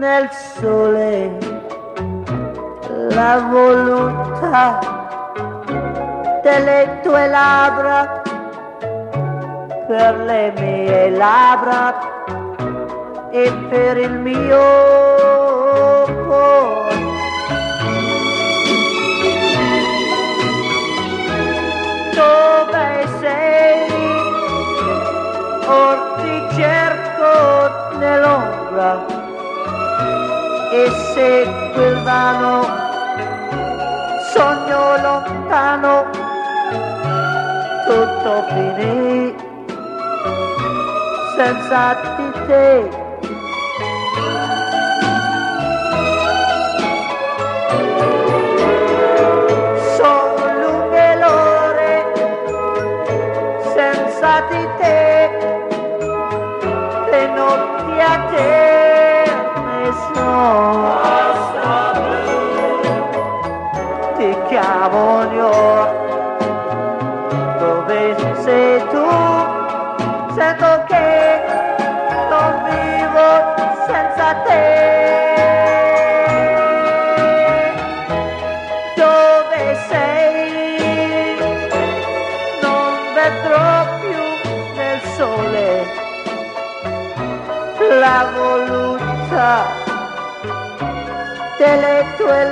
nel sole la volontà delle tue labbra per le mie labbra e per il mio cuore. Dove sei? Or ti cerco nell'ombra e se quel vano sogno lontano. Tutto finì. Senza di te. soul.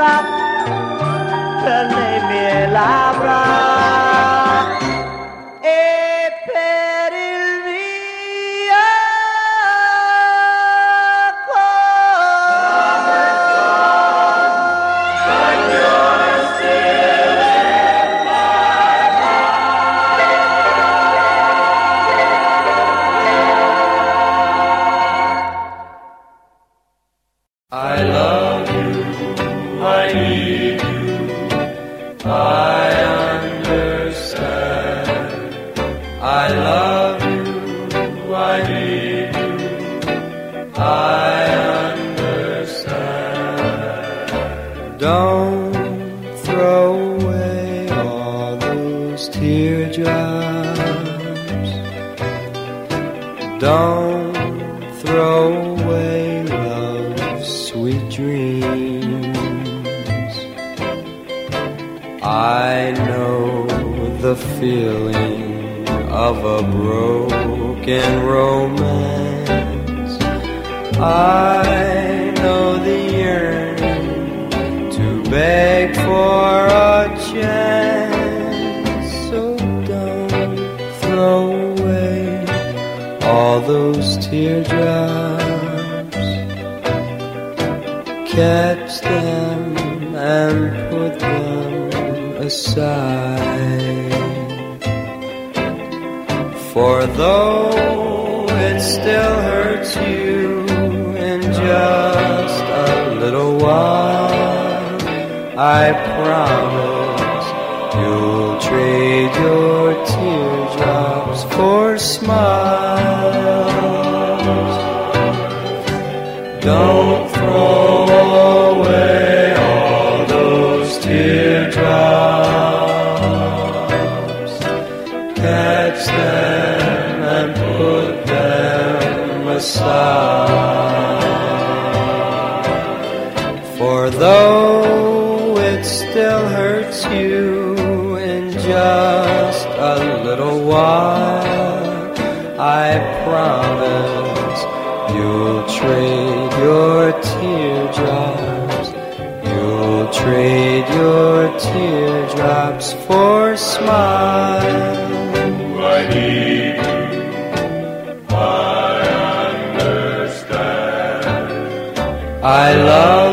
The name le mie. trade your teardrops. You'll trade your teardrops for smiles. I need you. I understand. I love.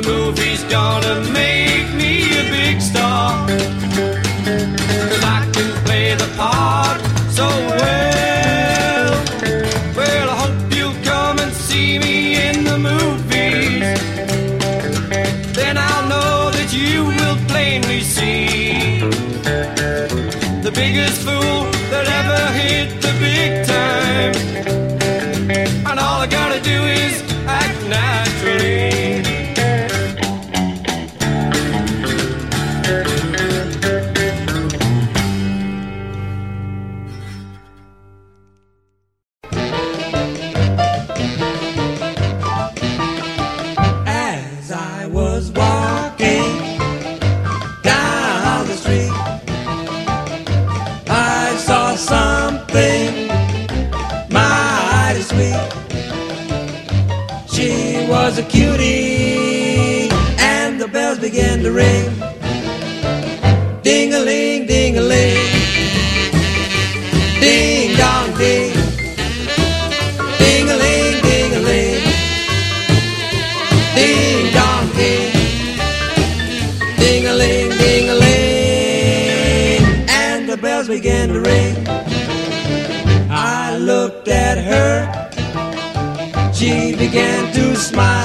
the movie's gonna make me a big star. I can play the part so well. ring. Ding a ling, ding a ling. Ding dong ding. Ding a ling, ding a ling. Ding dong ding. Ding a ling, ding a ling. And the bells began to ring. I looked at her. She began to smile.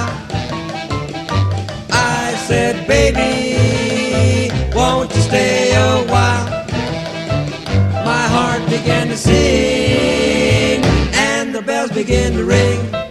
sing, and the bells begin to ring.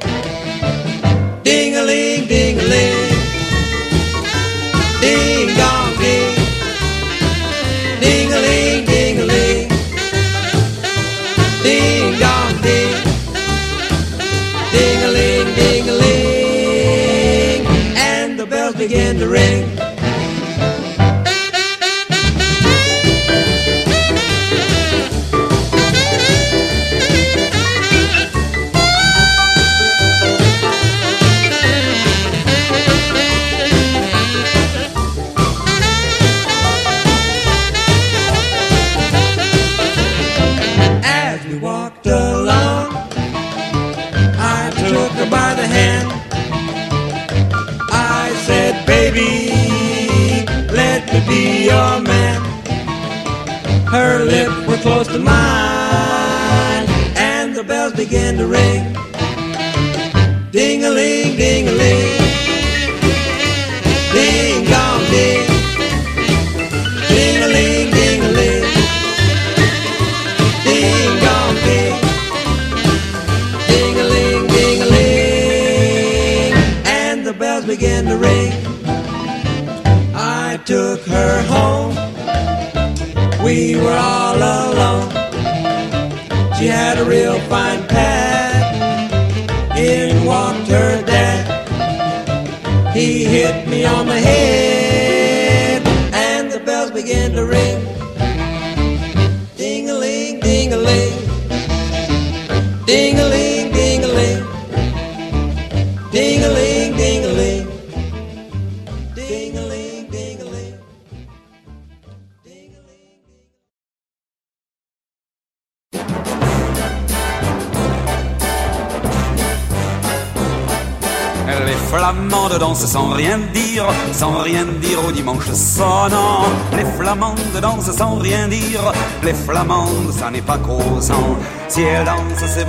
began to rain.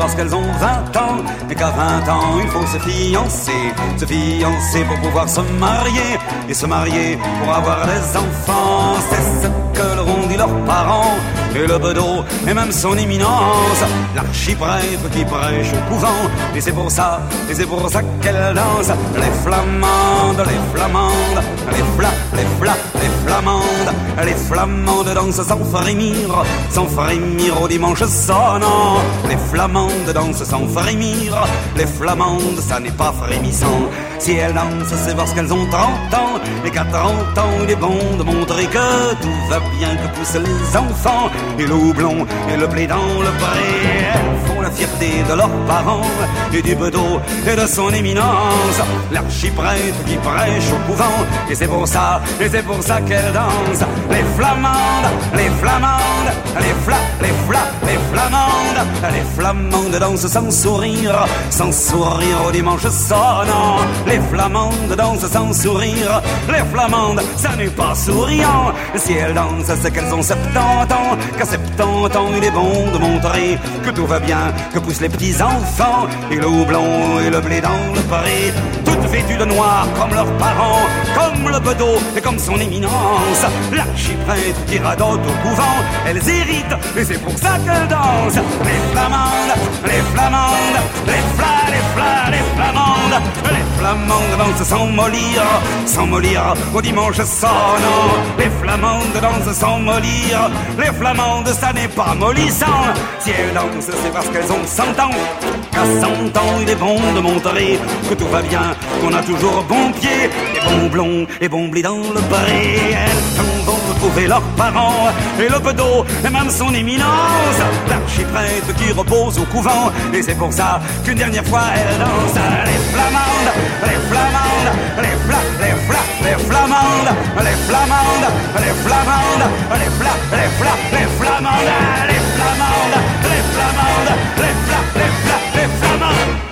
Parce qu'elles ont 20 ans, et qu'à 20 ans, il faut se fiancer, se fiancer pour pouvoir se marier, et se marier pour avoir des enfants. C'est ce que leur ont dit leurs parents, et le bedeau, et même son éminence, l'archiprêtre qui prêche au couvent, et c'est pour ça, et c'est pour ça qu'elle danse, les flamandes, les flamandes, les fla, les fla, les les flamandes dansent sans frémir, sans frémir au dimanche sonnant, les flamandes dansent sans frémir, les flamandes, ça n'est pas frémissant, si elles dansent, c'est parce qu'elles ont 30 ans, et qu'à 30 ans, il est bon de montrer que tout va bien, que poussent les enfants, et le et le blé dans le pré, fierté de leurs parents, et du bedeau, et de son éminence, l'archiprêtre qui prêche au couvent, et c'est pour ça, et c'est pour ça qu'elle danse, les flamandes, les flamandes, les fla, les fla, les flamandes, les flamandes dansent sans sourire, sans sourire au dimanche sonnant, les flamandes dansent sans sourire, les flamandes, ça n'est pas souriant, si elles dansent, c'est qu'elles ont 70 ans, qu'à 70 ans, il est bon de montrer que tout va bien, que poussent les petits enfants, et le houblon et le blé dans le pré, toutes vêtues de noir comme leurs parents, comme le bedeau et comme son éminence, l'archiprêtre qui radote au couvent, elles héritent, et c'est pour ça qu'elles dansent, les flamandes, les flamandes, les fla, les fla, les flamandes, les flamandes dansent sans mollir, sans mollir au dimanche sonnant, les flamandes dansent sans mollir, les flamandes ça n'est pas mollissant, si elles dansent c'est parce qu'elles ont 100 ans, qu'à 100 ans il est bon de montrer que tout va bien, qu'on a toujours bon pied, et bon blond, et bon blé dans le pré, elles s'en vont retrouver leurs parents, et le bedeau, et même son éminence, l'archiprêtre qui repose au couvent, et c'est pour ça qu'une dernière fois elle danse, les flamandes, les flamandes, les fla, les fla, les flamandes, les flamandes, les flamandes, les fla, les fla, les flamandes, les flamandes, les flamandes, les fla, les fla, les flamandes.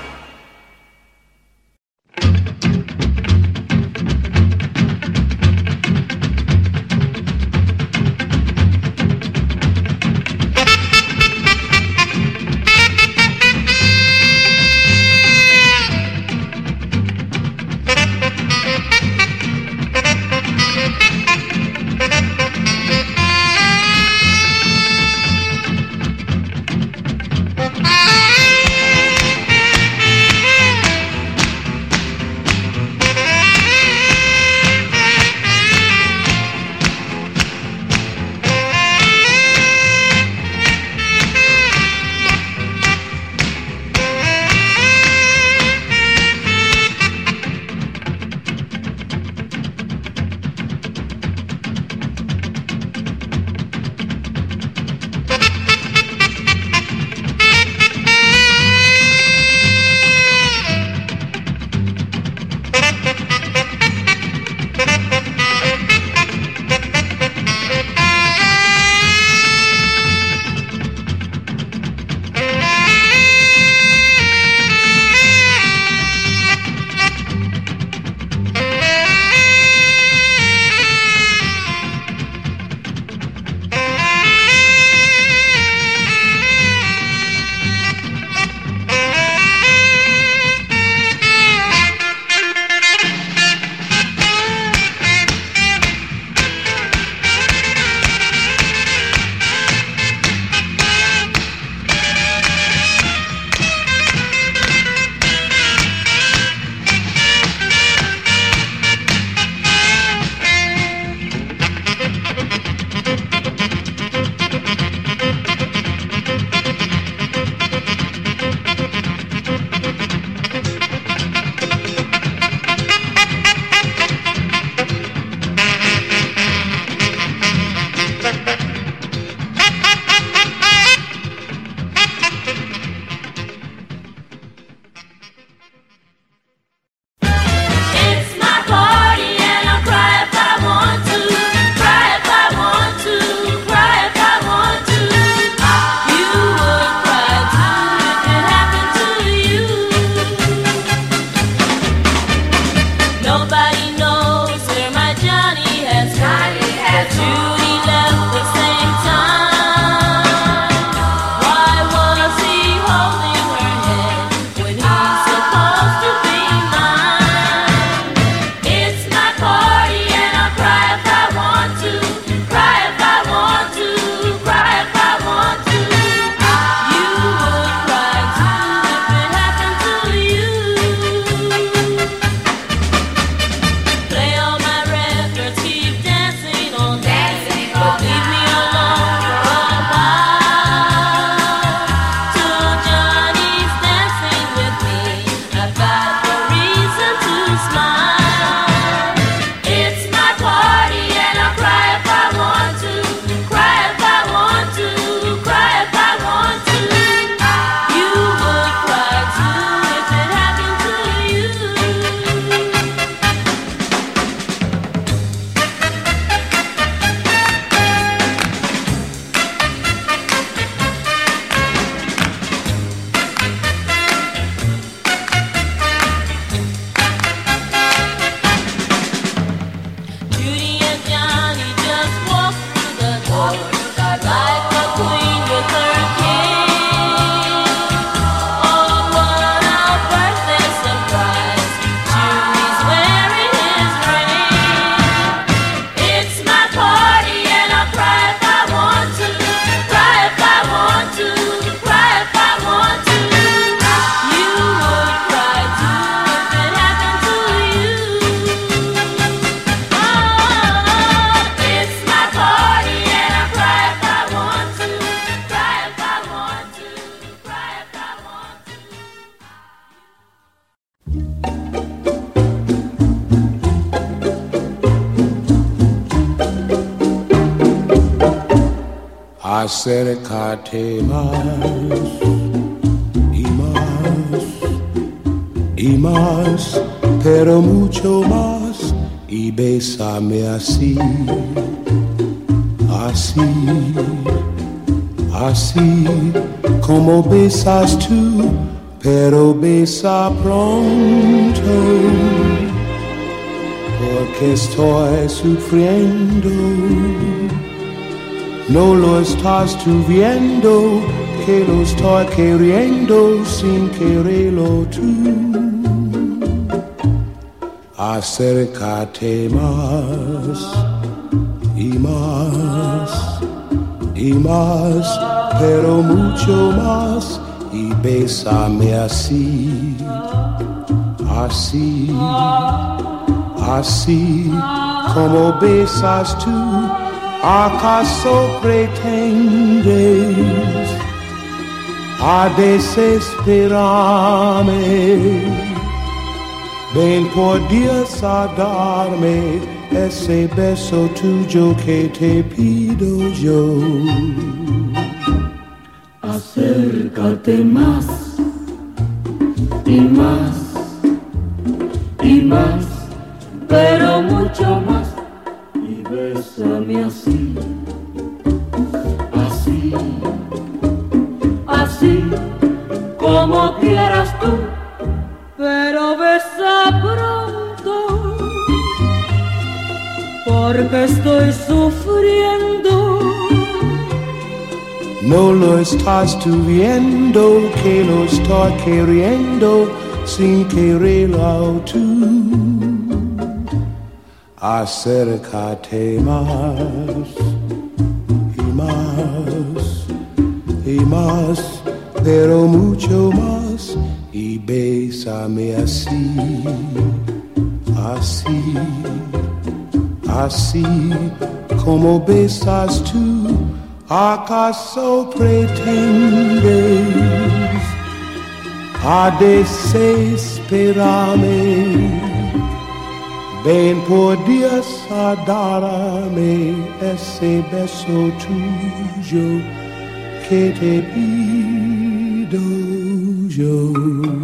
Besas tú, pero besa pronto, porque estoy sufriendo. No lo estás tú viendo, que lo estoy queriendo sin quererlo tú. Acércate más y más, pero mucho más y bésame así, así, así como besas tú ¿Acaso pretendes a desesperarme? Ven por Dios a darme ese beso tuyo que te pido yo. Acércate más y más y más, pero mucho más bésame así, así, estoy sufriendo. No lo estás tú viendo, que lo estoy queriendo sin quererlo tú acércate más y más y más, pero mucho más y bésame así, así, así como besas tú. ¿Acaso pretendes a desesperarme? Ven por Dios a darme ese beso tuyo que te pido yo.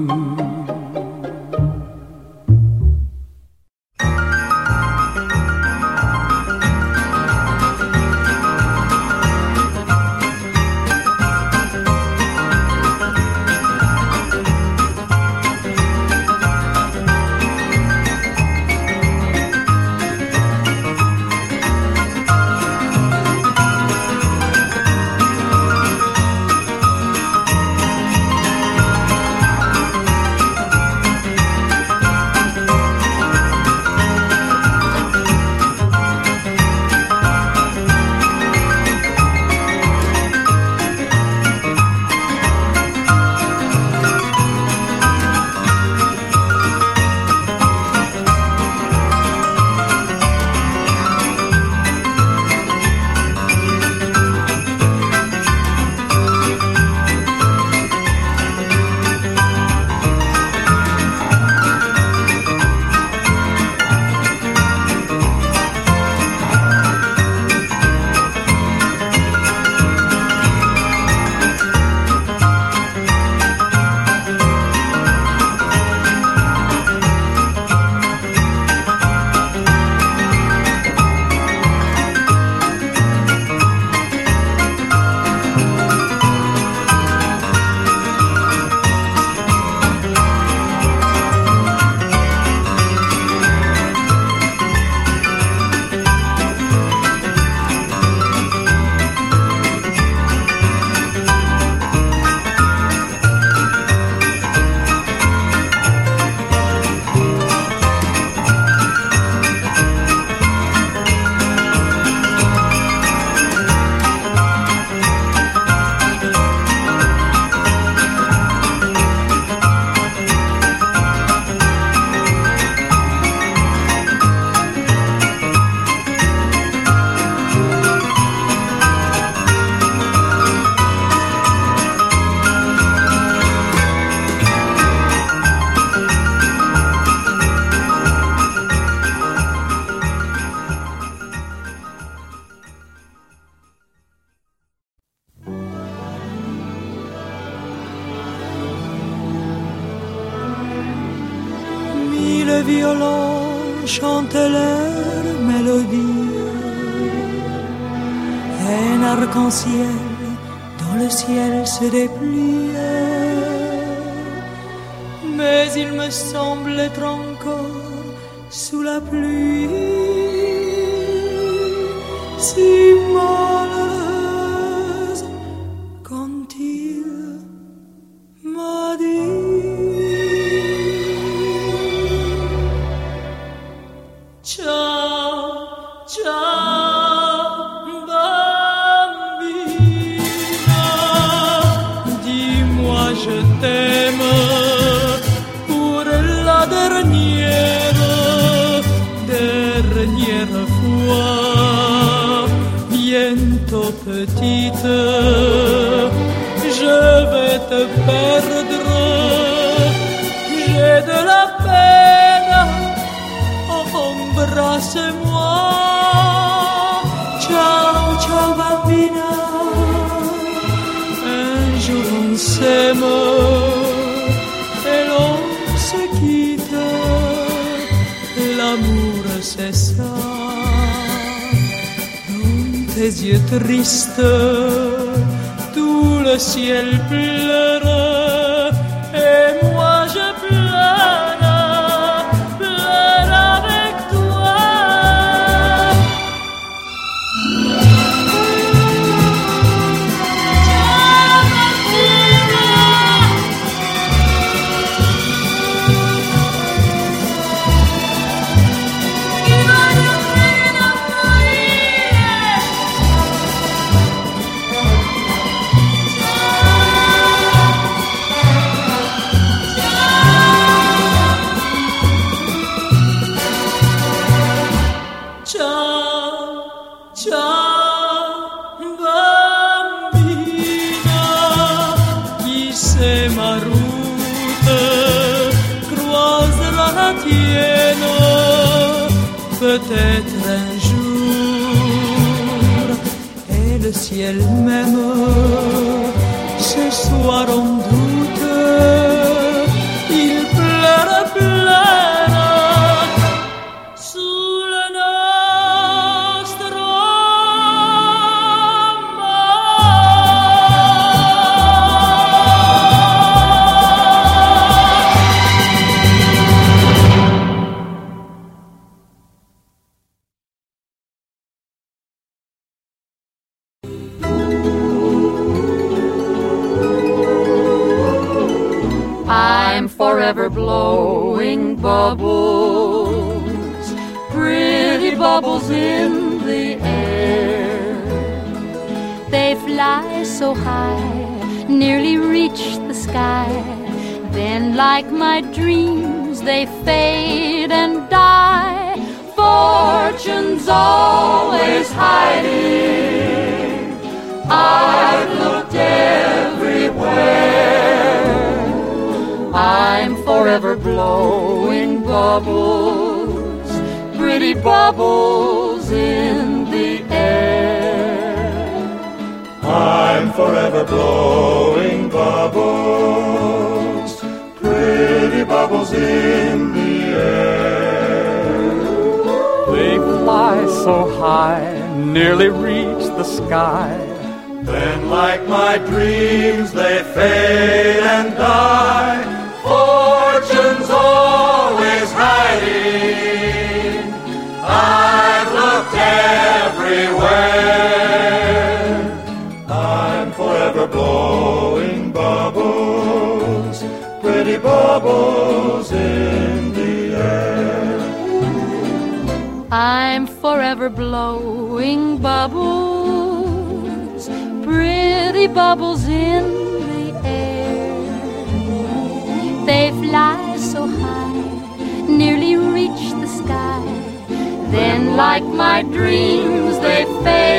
mais il me semble être encore sous la pluie. Si. answer. triste, tout le ciel pleure. nearly reach the sky. Then, like my dreams, they fade and die. Fortune's always hiding. I've looked everywhere. I'm forever blowing bubbles, pretty bubbles in the air. I'm forever blowing Swing bubbles, pretty bubbles in the air. They fly so high, nearly reach the sky. Then, like my dreams, they fade.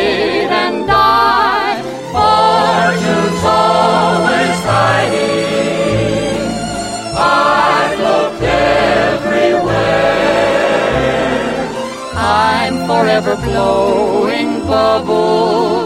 forever blowing bubbles.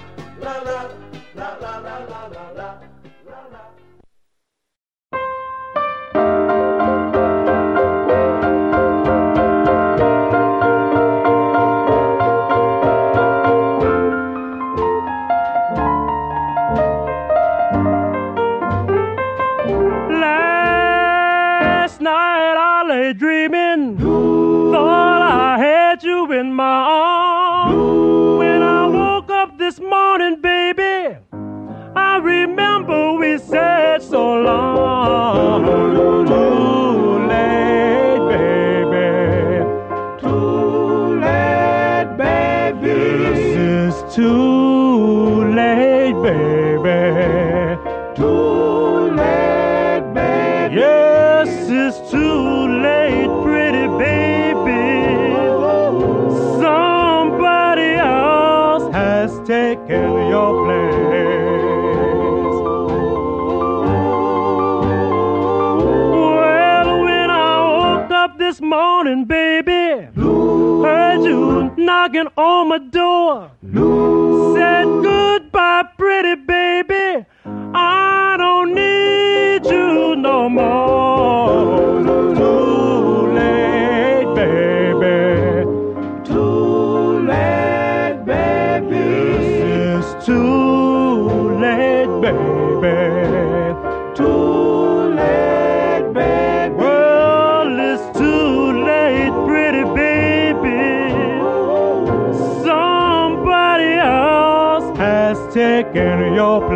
remember we said so long. Too late, baby. Too late, baby. This is too late, baby. Too late, baby. Yes, it's too late, pretty baby. Somebody else has taken your place. Morning, baby, heard you knocking on my door. Said goodbye, pretty baby. I don't need you no more. Too late, baby. Too late, baby. This is too late, baby. in your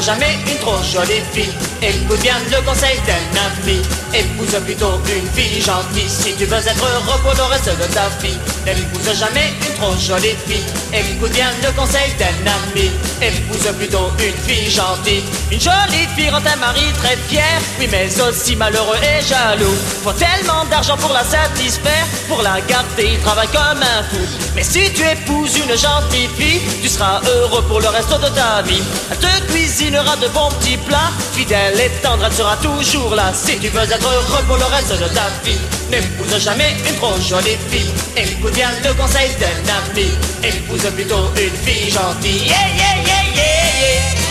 jamais une trop jolie fille. Écoute bien le conseil d'un ami, épouse plutôt une fille gentille. Si tu veux être heureux pour le reste de ta vie, n'épouse jamais une trop jolie fille. Écoute bien le conseil d'un ami, épouse plutôt une fille gentille. Une jolie fille rend un mari très fier, oui mais aussi malheureux et jaloux. Faut tellement d'argent pour la satisfaire, pour la garder, il travaille comme un fou. Mais si tu épouses une gentille fille, tu seras heureux pour le reste de ta vie. Elle te cuisinera de bons petits plats, fidèle et tendre, elle sera toujours là. Si tu veux être heureux pour le reste de ta vie, n'épouse jamais une trop jolie fille. Écoute bien le conseil d'un ami, épouse plutôt une fille gentille. Yeah, yeah, yeah, yeah.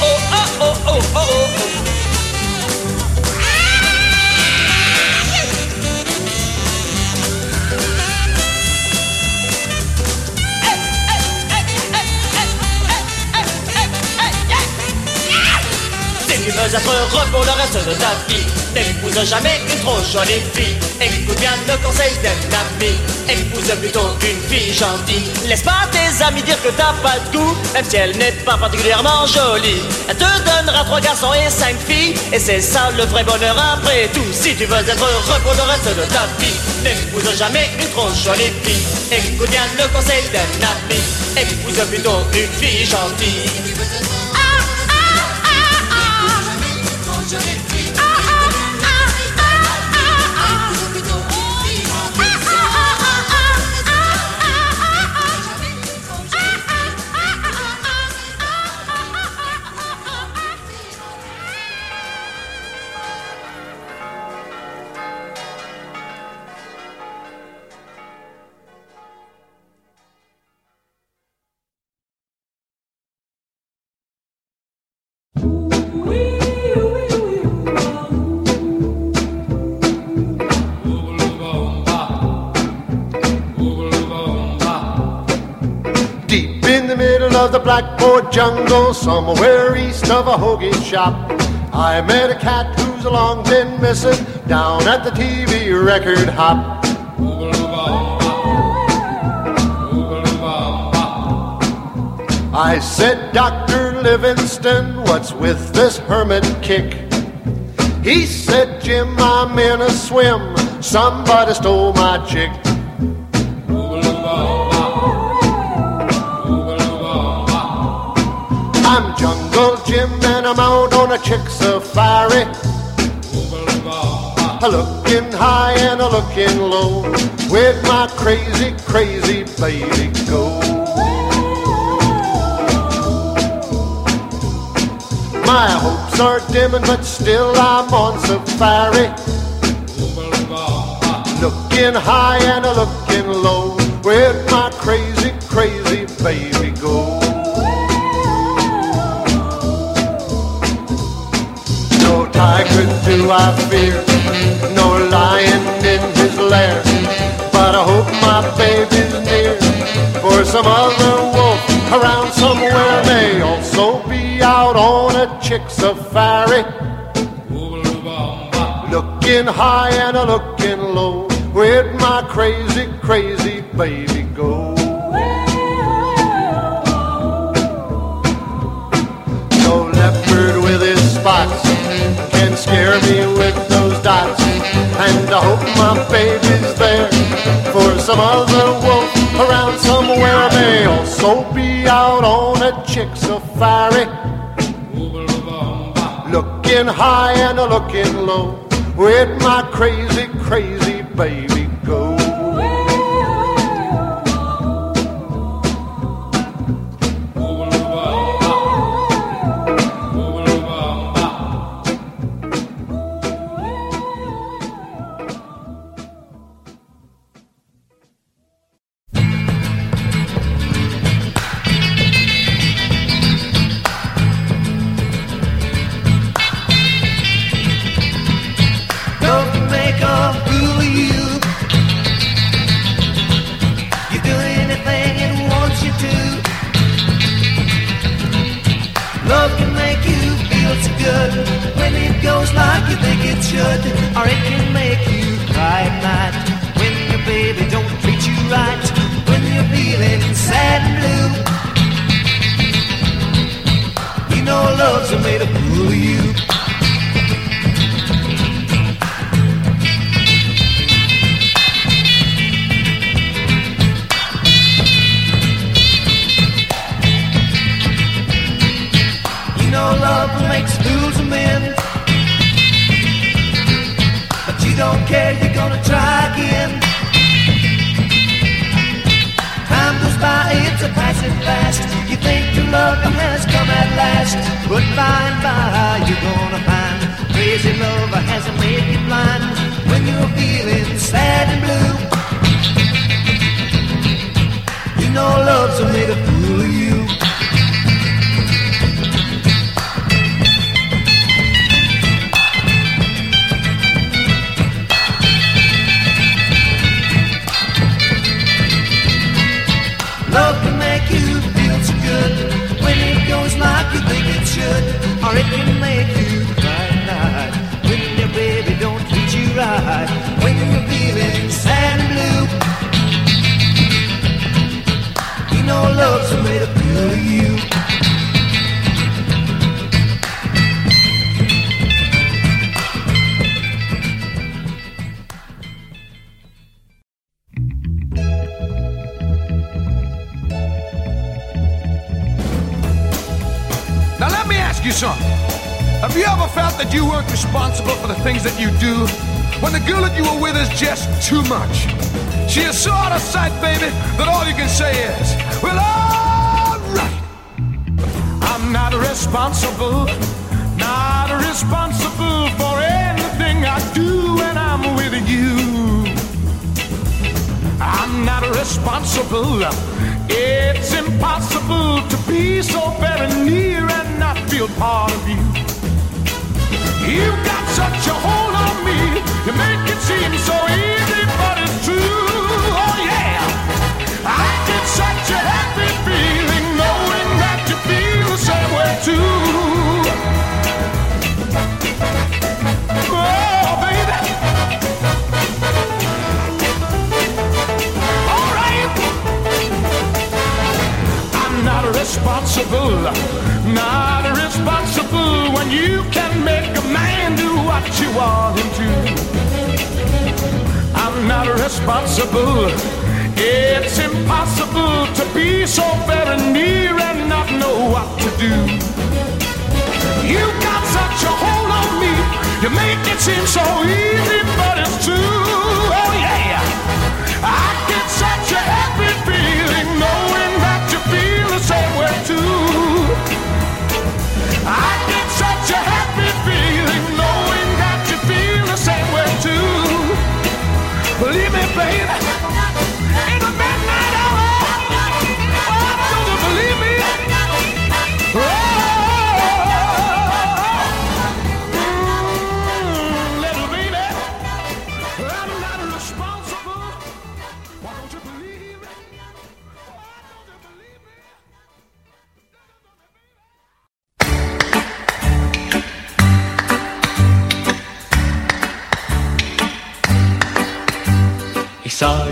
Oh, oh, oh, oh, oh, oh. Tu veux être pour le reste de ta vie, n'épouse jamais une trop jolie fille. Écoute bien le conseil d'un ami, épouse plutôt une fille gentille. Laisse pas tes amis dire que t'as pas de goût, même si elle n'est pas particulièrement jolie. Elle te donnera trois garçons et cinq filles, et c'est ça le vrai bonheur après tout. Si tu veux être heureux pour le reste de ta vie, n'épouse jamais une trop jolie fille. Écoute bien le conseil d'un ami, épouse plutôt une fille gentille. The the blackboard jungle, somewhere east of a hoagie shop, I met a cat who's long been missing down at the TV record hop. I said, Dr. Livingston, what's with this hermit kick? He said, Jim, I'm in a swim. Somebody stole my chick. I'm Jungle Jim and I'm out on a chick safari. Looking high and a looking low. Where'd my crazy, crazy baby go? My hopes are dimming, but still I'm on safari. Looking high and a looking low. Where'd my crazy, crazy baby go? No tiger do I fear, no lion in his lair. But I hope my baby's near, for some other wolf around somewhere may also be out on a chick safari. Looking high and a looking low, where'd my crazy, crazy baby go? Scare me with those dots. And I hope my baby's there for some other wolf around somewhere may also be out on a chick safari. Looking high and looking low, where'd my crazy, crazy baby just too much. She is so out of sight, baby, that all you can say is, well, alright. I'm not responsible, not responsible for anything I do when I'm with you. I'm not responsible. It's impossible to be so very near and not feel part of you. You've got such a hold on me. You make it seem so easy, but it's true. Oh yeah. I get such a happy feeling knowing that you feel the same way too. Oh, baby. All right. I'm not responsible, not responsible when you can make a man do what you want him to. Not responsible. It's impossible to be so very near and not know what to do. You got such a hold on me. You make it seem so easy, but it's true. Oh yeah. I get such a happy feeling knowing that you feel the same way too. I get such a happy feeling baby.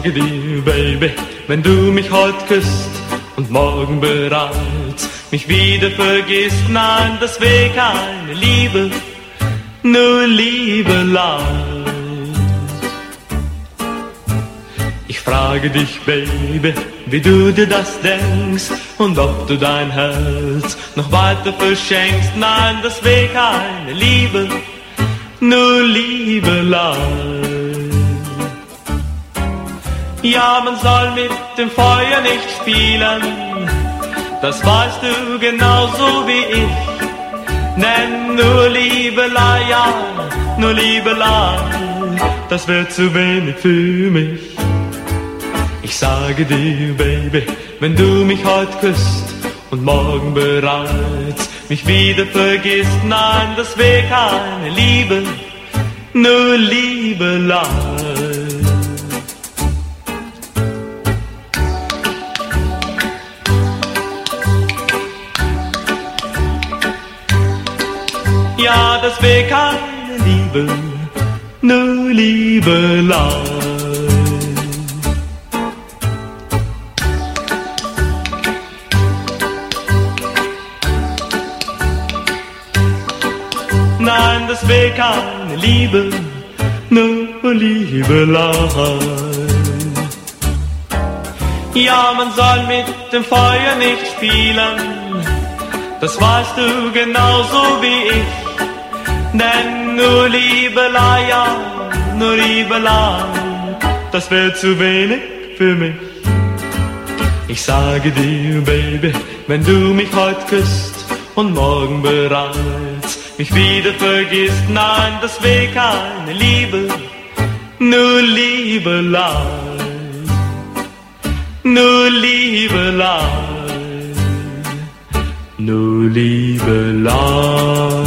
Sage dir, Baby, wenn du mich heute küsst und morgen bereits mich wieder vergisst, nein, das wär keine Liebe, nur Liebelei. Ich frage dich, Baby, wie du dir das denkst und ob du dein Herz noch weiter verschenkst, nein, das wär keine Liebe, nur Liebelei. Ja, man soll mit dem Feuer nicht spielen, das weißt du genauso wie ich. Nenn nur Liebelei, ja, nur Liebelei, das wird zu wenig für mich. Ich sage dir, Baby, wenn du mich heute küsst und morgen bereits mich wieder vergisst, nein, das wär keine Liebe, nur Liebelei. Ja, das wär keine Liebe, nur Liebelei. Nein, das wär keine Liebe, nur Liebelei. Ja, man soll mit dem Feuer nicht spielen, das weißt du genauso wie ich. Denn nur Liebelei, ja, nur Liebelei, das wäre zu wenig für mich. Ich sage dir, Baby, wenn du mich heute küsst und morgen bereits mich wieder vergisst, nein, das wäre keine Liebe, nur Liebelei, nur Liebelei. No Liebe lag.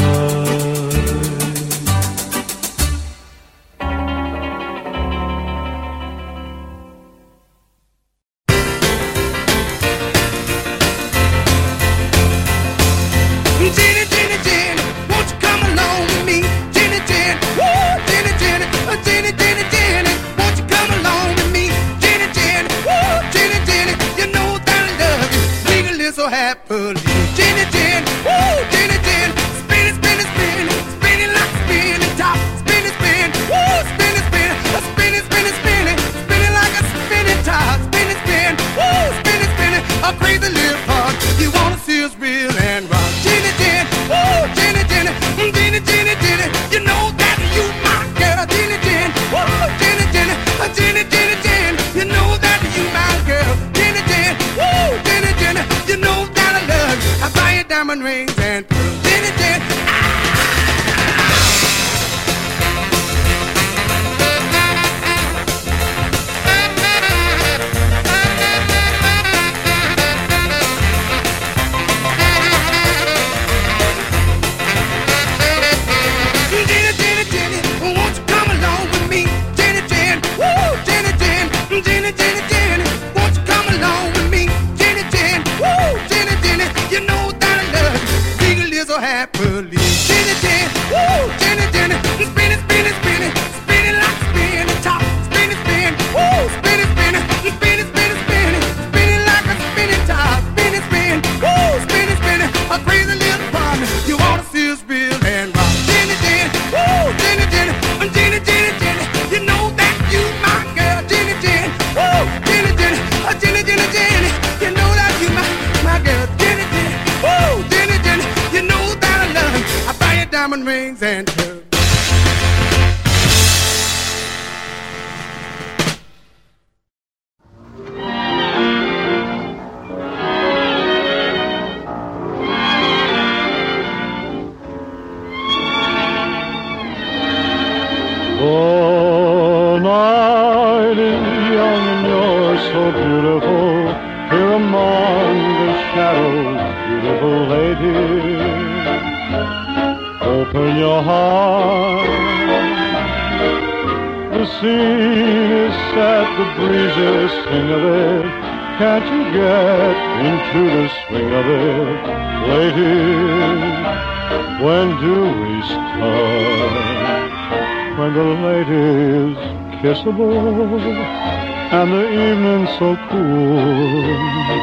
and the evening's so cool.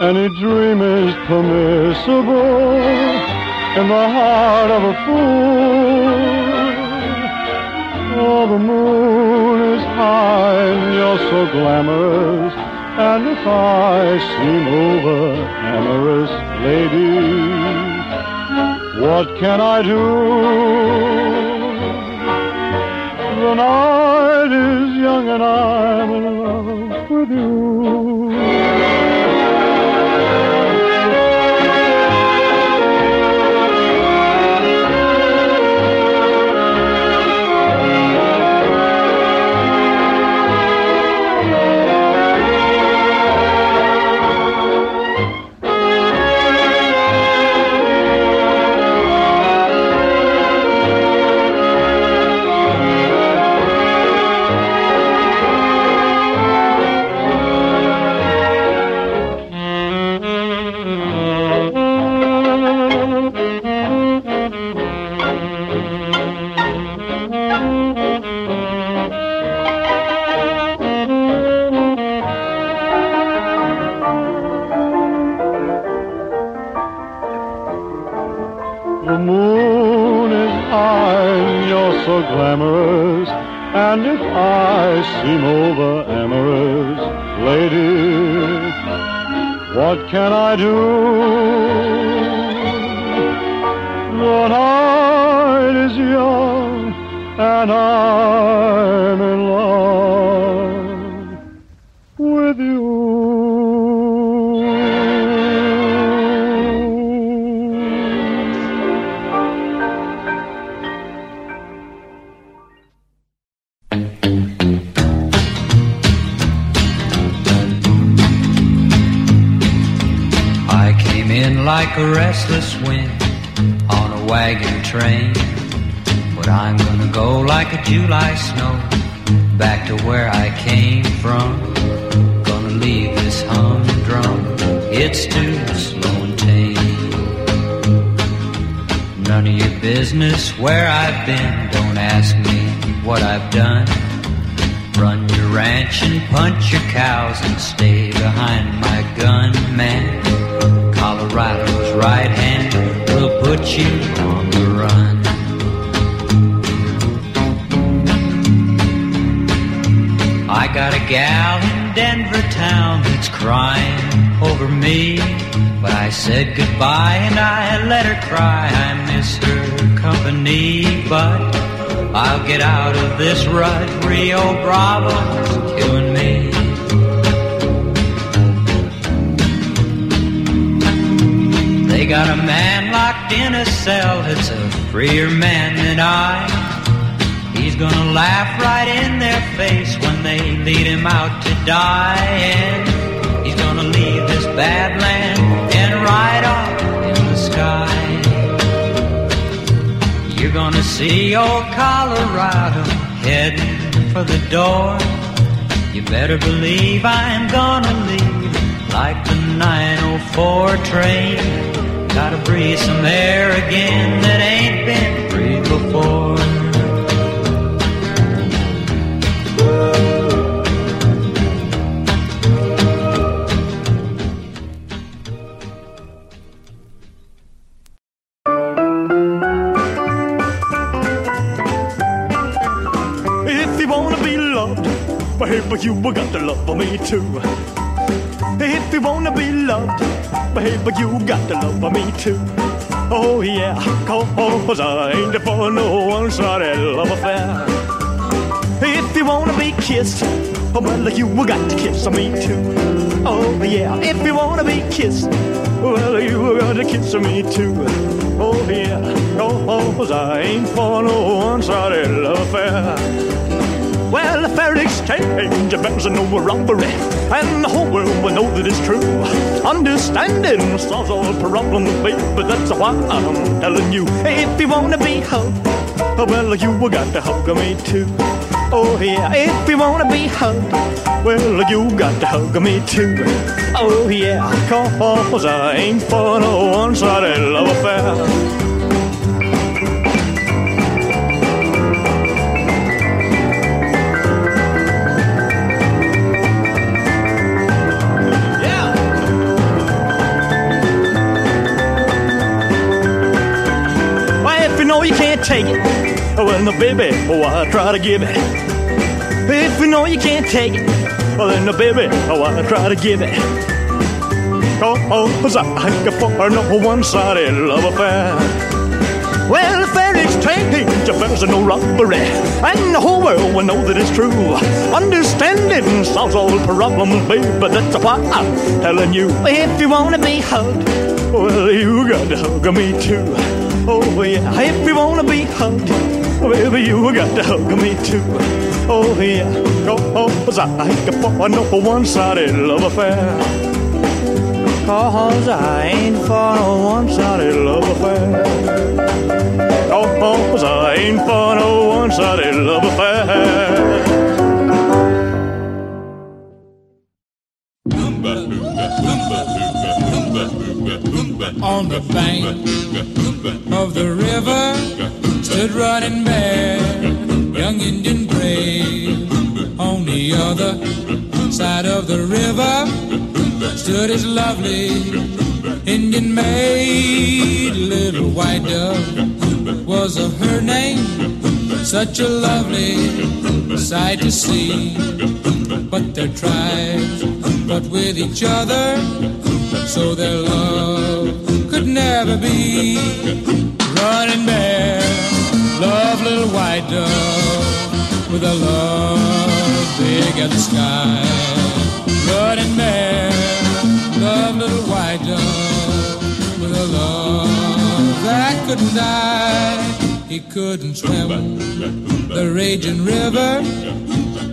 Any dream is permissible in the heart of a fool. Oh, the moon is high and you're so glamorous. And if I seem over amorous, lady, what can I do? The night do. And I'm in love with you. I came in like a restless wind on a wagon train. But I'm gonna go like a July snow back to where I came from. Gonna leave this humdrum, it's too slow and tame. None of your business where I've been, don't ask me what I've done. Run your ranch and punch your cows and stay behind my gun, man. Colorado's right hand will put you on the run. I got a gal in Denver town that's crying over me. But I said goodbye and I let her cry. I miss her company, but I'll get out of this rut. Rio Bravo's killing me. They got a man locked in a cell that's a freer man than I. Gonna laugh right in their face when they lead him out to die. And he's gonna leave this bad land and ride off in the sky. You're gonna see old Colorado heading for the door. You better believe I'm gonna leave like the 904 train. Gotta breathe some air again that ain't been breathed before. Baby, you got to love me too. If you wanna be loved, baby, you got to love me too. Oh yeah, cause I ain't for no one-sided love affair. If you wanna be kissed, well, you got to kiss me too. Oh yeah, if you wanna be kissed, well, you got to kiss me too. Oh yeah, cause I ain't for no one-sided love affair. Well, a fair exchange bears no robbery, and the whole world will know that it's true. Understanding solves all problems, baby, that's why I'm telling you. If you wanna be hugged, well, you got to hug me too. Oh yeah, if you wanna be hugged, well, you got to hug me too. Oh yeah, cause I ain't for no one-sided love affair. Take it, oh, well, no, baby, oh, why try to give it? If you know you can't take it, well, then, no, baby, why try to give it? Cause I ain't for no one-sided love affair. Well, fair exchange affairs are no robbery, and the whole world will know that it's true. Understanding solves all problems, baby, that's why I'm telling you. If you wanna be hugged, well, you got to hug me too. Oh yeah, if you wanna be hugged, baby, you got to hug me too. Oh yeah, oh, oh, cause I ain't for no one-sided love affair. Cause I ain't for no one-sided love affair. Oh, cause I ain't for no one-sided love affair. On the bank of the river stood running bear, young Indian brave. On the other side of the river stood his lovely Indian maid, little white dove was a her name. Such a lovely sight to see. But their tribes got with each other, so their love never be. Running bear, love little white dove with a love big as the sky. Running bear, love little white dove with a love that couldn't die. He couldn't swim the raging river,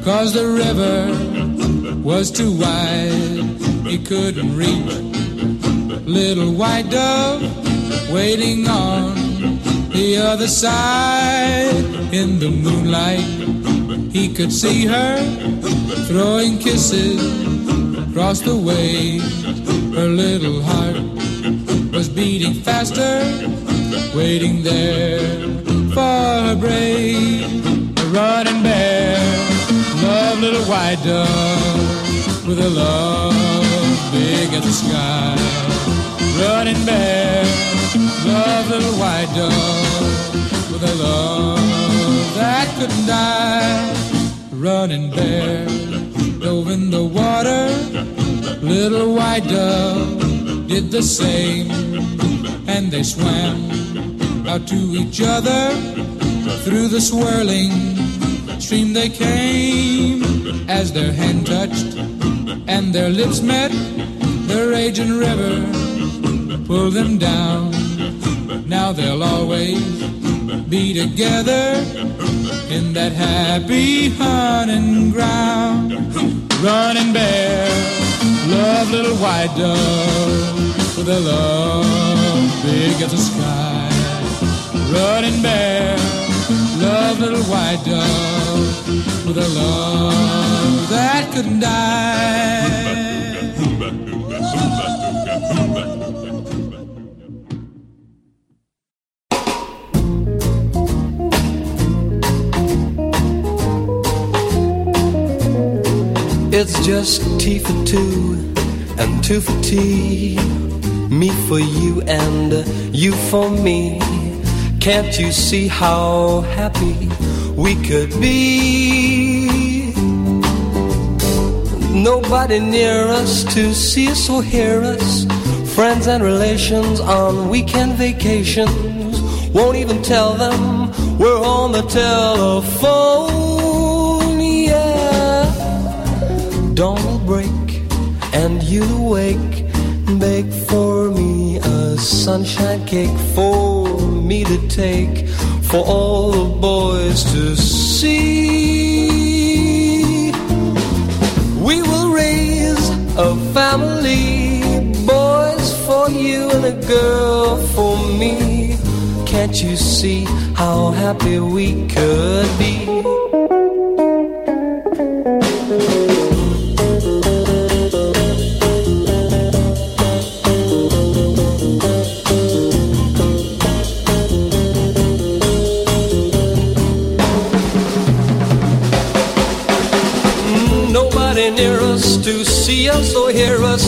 cause the river was too wide. He couldn't reach little white dove waiting on the other side in the moonlight. He could see her throwing kisses across the way. Her little heart was beating faster, waiting there for her brave, a running bear, love little white dove with a love big as the sky. Running bear, love little white dove with a love that couldn't die. Running bear dove in the water, little white dove did the same, and they swam out to each other through the swirling stream they came as their hand touched and their lips met the raging river pulled them down. Now they'll always be together in that happy hunting ground. Running bear love little white dove with a love big as the sky. Running bear love little white dove with a love that couldn't die It's just tea for two and two for tea. Me for you and you for me. Can't you see how happy we could be? Nobody near us to see us or hear us. Friends and relations on weekend vacations won't even tell them we're on the telephone. Dawn will break and you'll wake. Bake for me a sunshine cake for me to take for all the boys to see. We will raise a family, boys for you and a girl for me. Can't you see how happy we could be?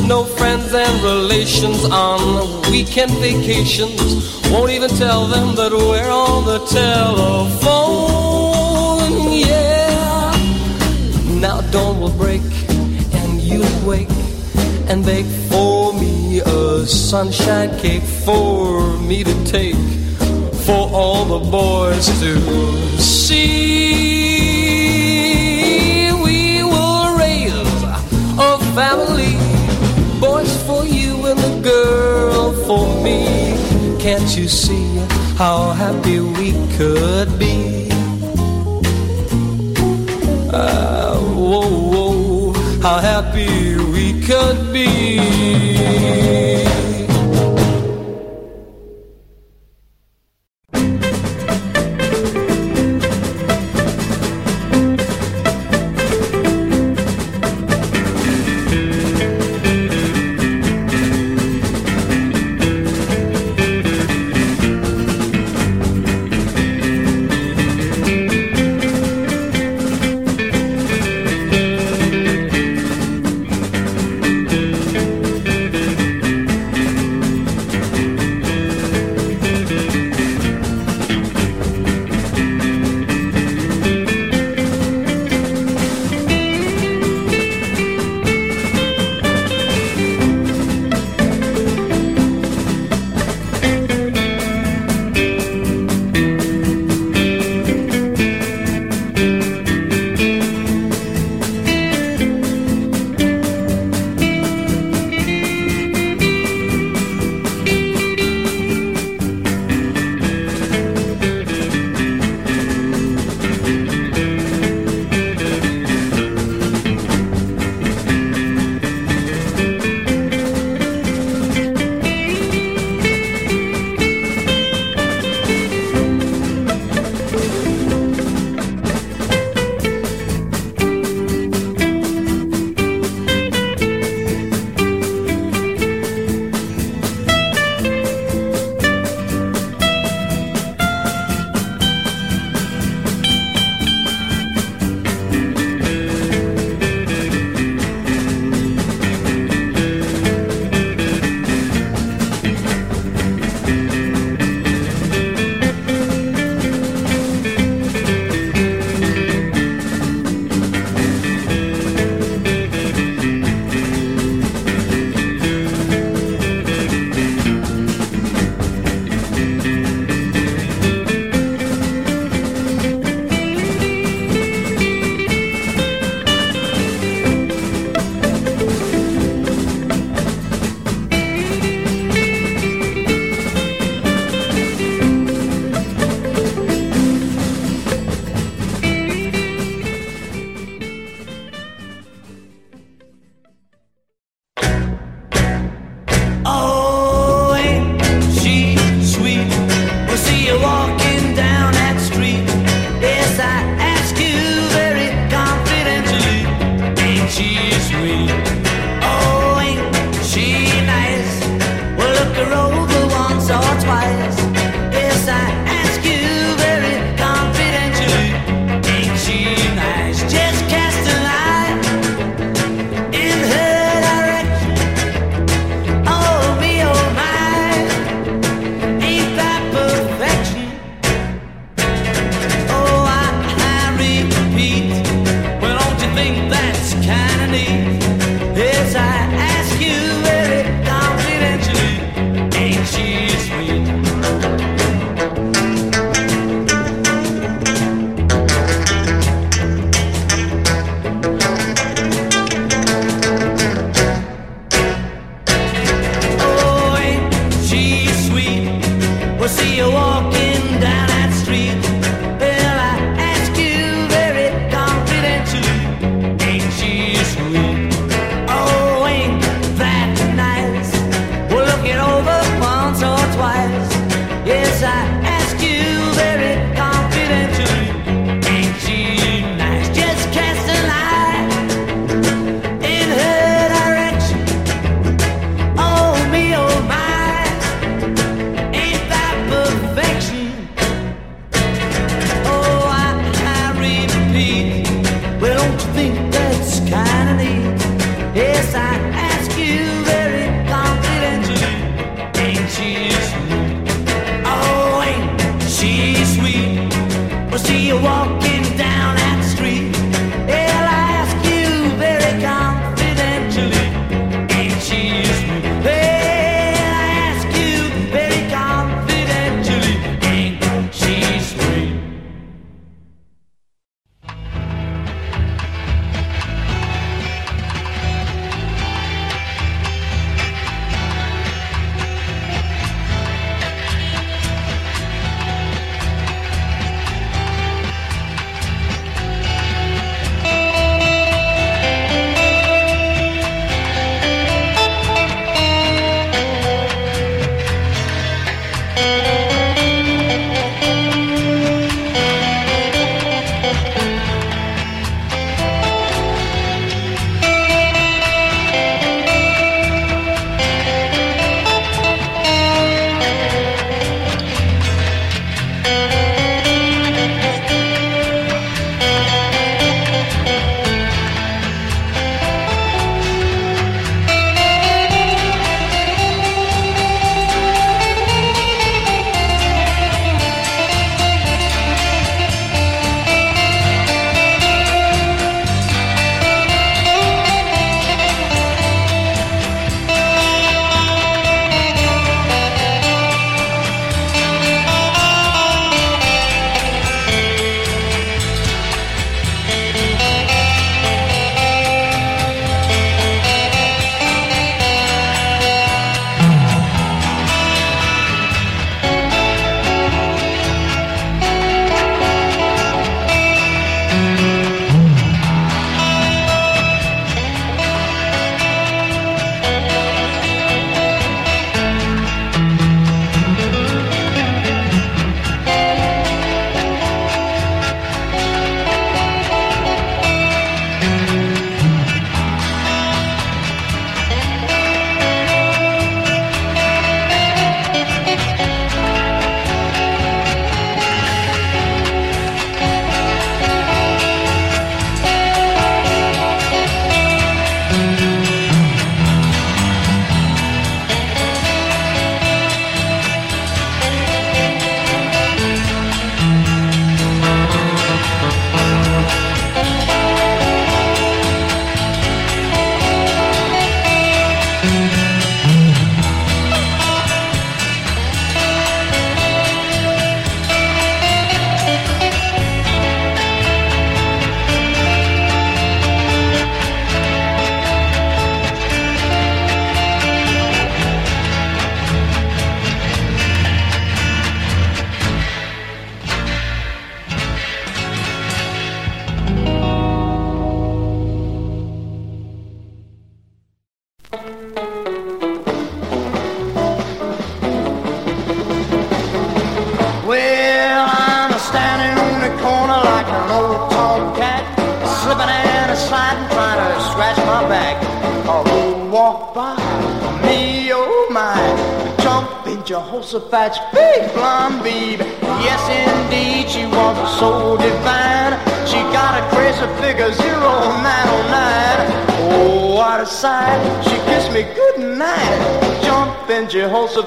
No friends and relations on weekend vacations. Won't even tell them that we're on the telephone. Yeah. Now dawn will break and you'll wake and bake for me a sunshine cake for me to take for all the boys to see. Can't you see how happy we could be? Ah, whoa, whoa, how happy we could be.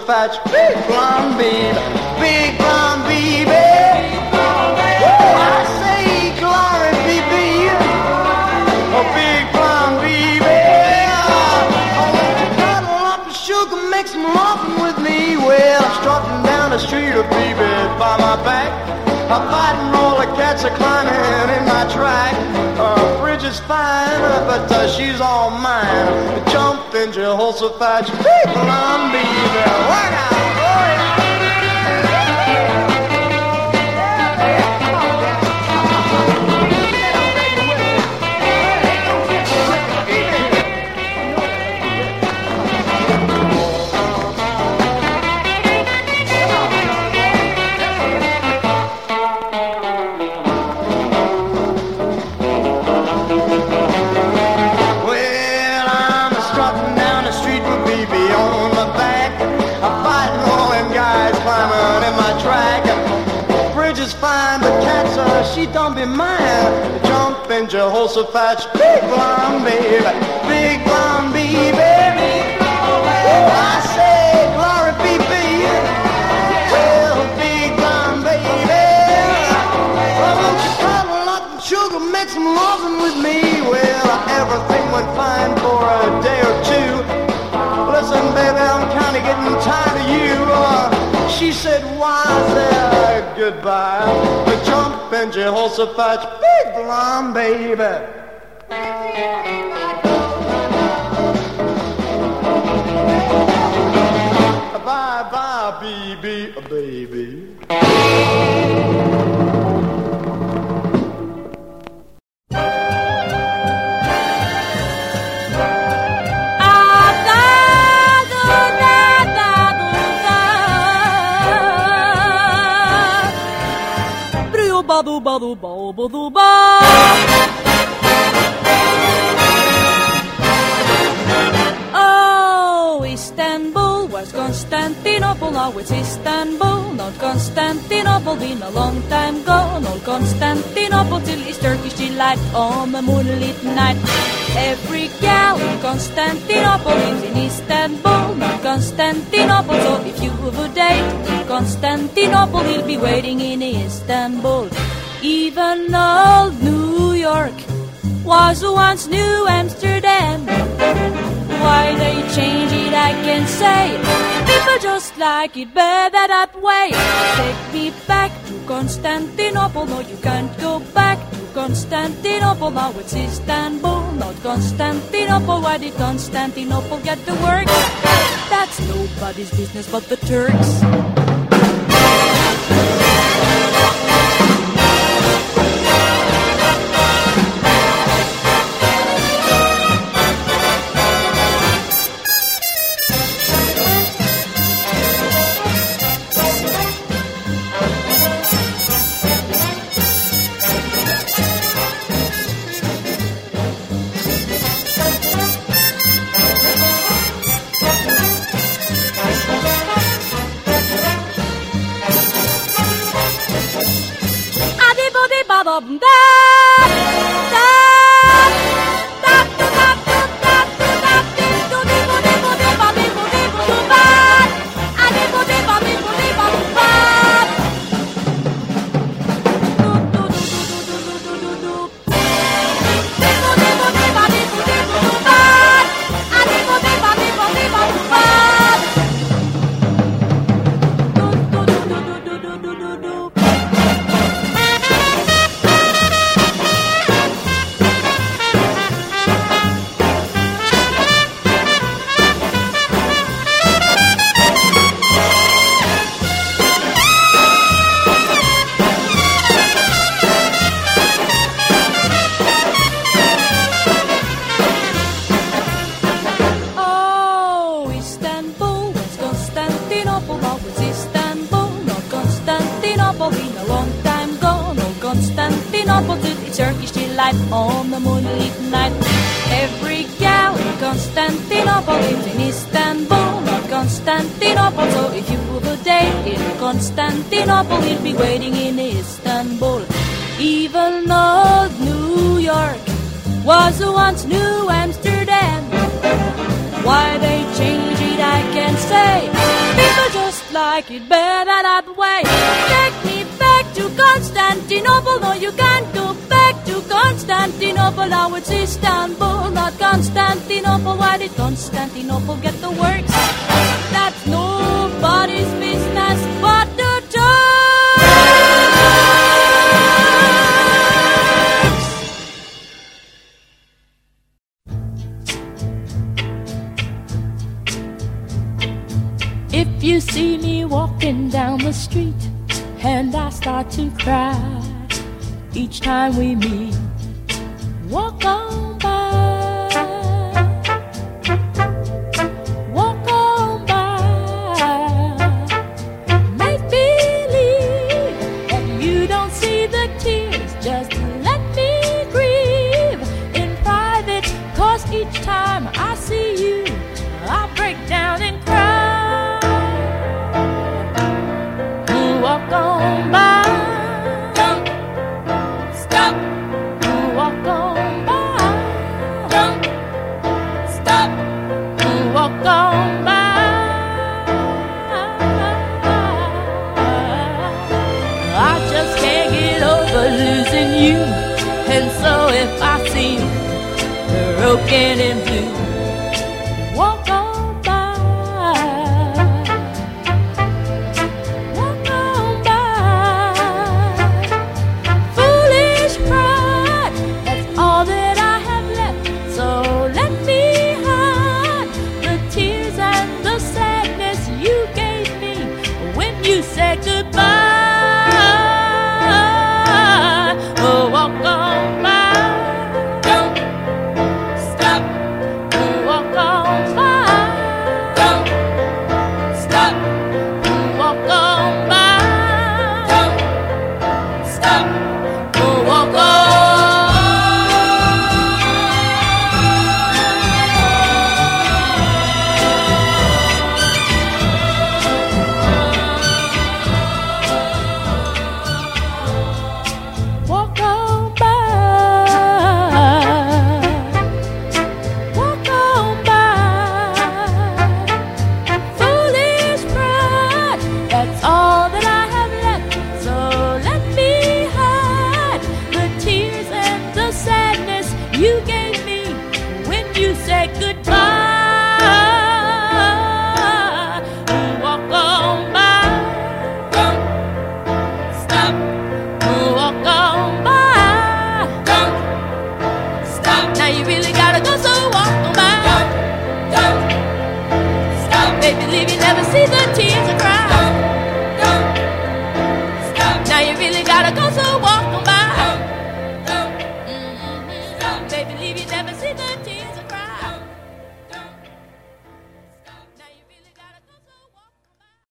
fetch big blonde bean, big blonde baby. I say glory be be, oh big blonde baby. I want to oh, cuddle up and sugar, make some muffin with me. Well, I'm strutting down the street, a baby by my back. I'm fighting all the cats are climbing in my track. Her fridge is fine, but uh, she's on time. Jump in Jehoshaphat, people unbelievable. What a, oh. Be mine. Jump in Jehoshaphat's big blonde baby, big blonde baby. I say, glory be. Well, big blonde baby. Well, won't you cuddle up and sugar, make some loving with me? Well, everything goodbye? But jump in Jehoshaphat's big blonde baby. Bye bye, baby, baby. Badu badu ba. Oh, Istanbul was Constantinople, now it's Istanbul, not Constantinople, been a long time gone. Old Constantinople till it's Turkish delight on a moonlit night. Every gal in Constantinople lives in Istanbul, not Constantinople. So if you have a date in Constantinople, he'll be waiting in Istanbul. Even old New York was once New Amsterdam. Why they change it, I can say. People just like it better that way. Take me back to Constantinople. No, you can't go back to Constantinople. Now it's Istanbul, not Constantinople. Why did Constantinople get the work? That's nobody's business but the Turks.